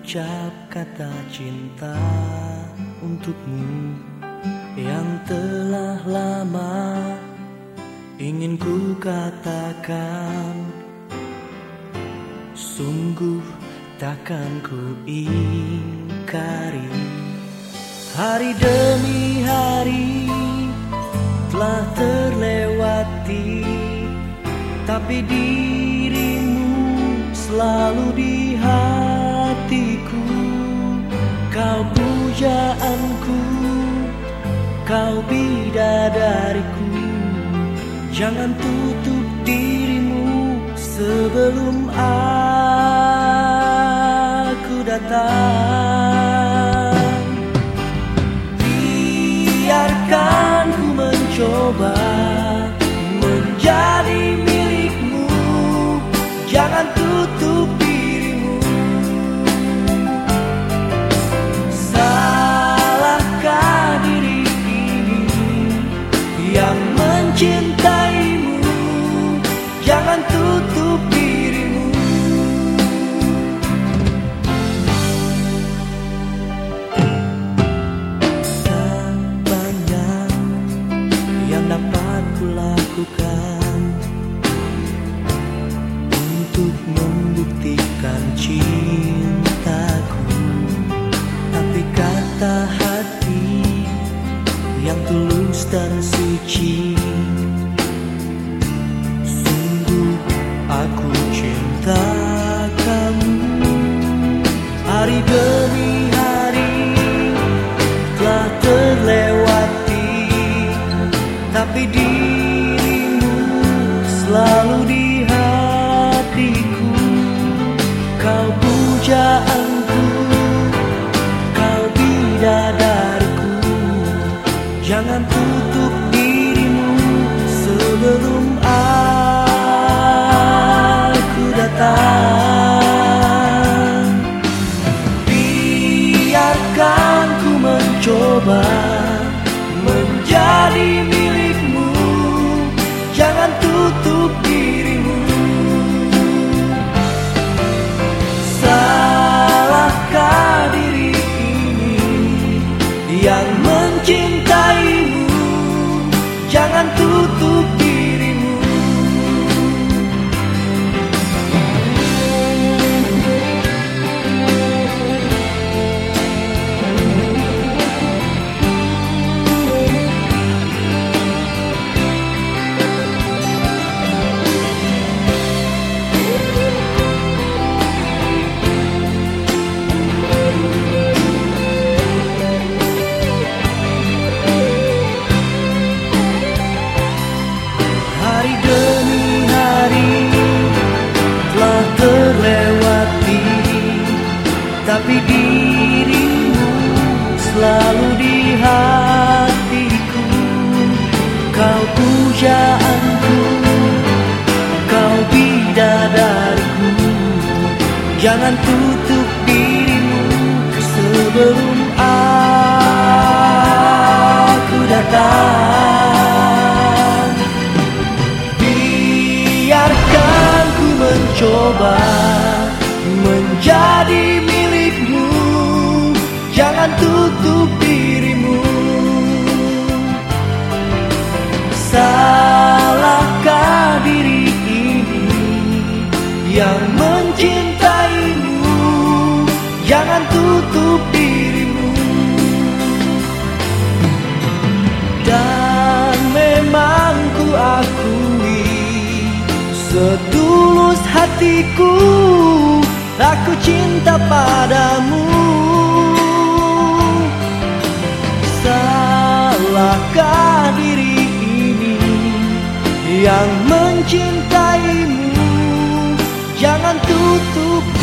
Terucap kata cinta untukmu Yang telah lama. Ingin ku katakan Sungguh takkan ku ingkari. Hari demi hari telah terlewati Tapi dirimu selalu di pujaanku, kau bidadariku Jangan tutup dirimu sebelum aku kulakukan Untuk membuktikan cintaku. Tapi kata hati yang tulus dan suci Sungguh aku cinta kamu. Hari demi hari telah terlewati Tapi dirimu pujaanku, kau bidadariku. Jangan tutup dirimu sebelum Jangan tutup Tapi dirimu selalu di hatiku. Kau pujaanku, kau bidadariku. Jangan tutup dirimu sebelum aku datang. Biarkan ku mencoba Jangan tutup dirimu. Dan memang ku akui Setulus hatiku Aku cinta padamu. Salahkah diri ini Yang mencintaimu? Jangan tutup